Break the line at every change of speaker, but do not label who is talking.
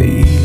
day.